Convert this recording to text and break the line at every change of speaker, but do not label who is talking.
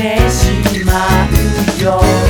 してしまうよ。